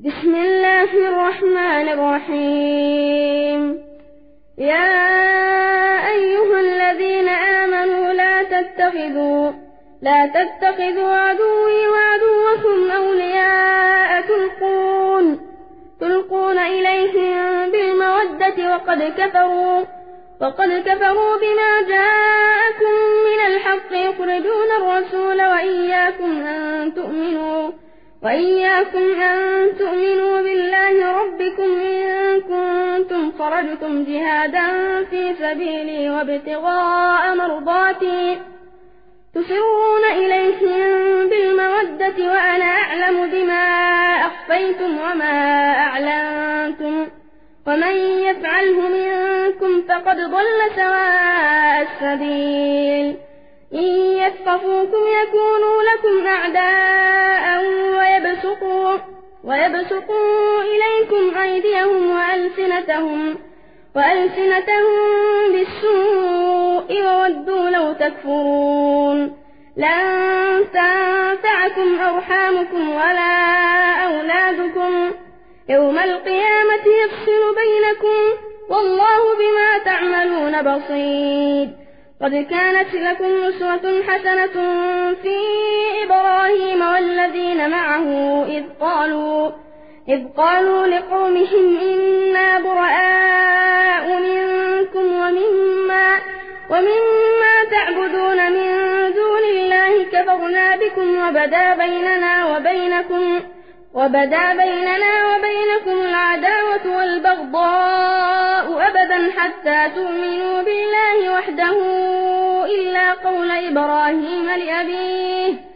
بسم الله الرحمن الرحيم. يا أيها الذين آمنوا لا تتخذوا لا تتخذوا عدوي وعدوكم أولياء تلقون تلقون إليهم بالمودة وقد كفروا وقد كفروا بما جاءكم من الحق يخرجون الرسول وإياكم أن تؤمنوا. وإياكم أن تؤمنوا بالله ربكم إن كنتم خرجتم جهادا في سبيلي وابتغاء مرضاتي تسرون إليهم بالمودة وأنا أعلم بما أخفيتم وما أعلنتم ومن يفعله منكم فقد ضل سواء السبيل إن يثقفوكم يكونوا لكم أعداء ويبسطوا, إليكم أيديهم وألسنتهم, وألسنتهم بالسوء وودوا لو تكفرون لن تنفعكم أرحامكم ولا أولادكم يوم القيامة يفصل بينكم والله بما تعملون بصير قد كانت لكم أسوة حسنة في إبراهيم والذين معه إذ قالوا إذ قالوا لقومهم إنا براء منكم ومما ومما تعبدون من دون الله كفرنا بكم وبدا بيننا وبينكم وبدا بيننا وبينكم العداوة والبغضاء أبدا حتى تؤمنوا بالله وحده إلا قول إبراهيم لأبيه.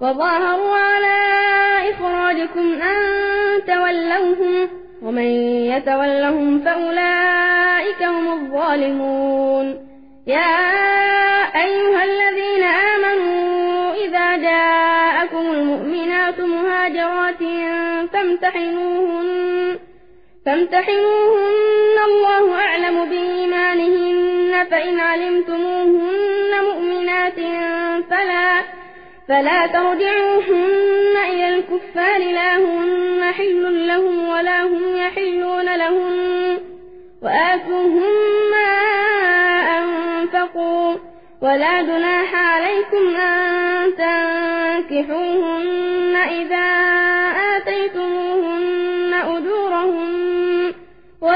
وظاهروا على إخراجكم أن تولوهم ومن يتولهم فأولئك هم الظالمون. يا أيها الذين آمنوا إذا جاءكم المؤمنات مهاجرات فامتحنوهن فامتحنوهن الله أعلم بإيمانهن فإن علمتموهن مؤمنات فلا, فلا ترجعوهن إلى الكفار لا هن حل لهم ولا هم يحلون لهم. وآتوهم ما أنفقوا ولا جناح عليكم أن تنكحوهن إذا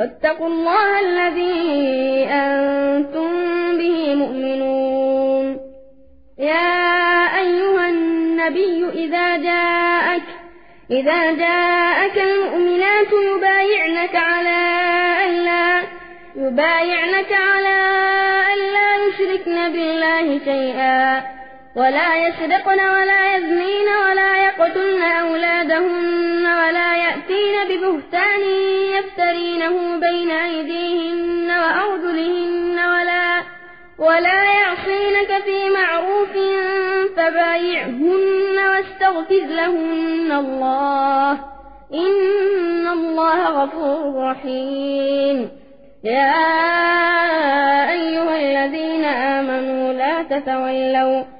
واتقوا الله الذي أنتم به مؤمنون. يا أيها النبي إذا جاءك إذا جاءك المؤمنات يبايعنك على ألا يبايعنك على ألا يشركن بالله شيئا. ولا يسرقن ولا يزنين ولا يقتلن أولادهن ولا يأتين ببهتان يفترينه بين أيديهن وأرجلهن ولا, ولا يعصينك في معروف فبايعهن واستغفر لهن الله. إن الله غفور رحيم. يا أيها الذين آمنوا لا تتولوا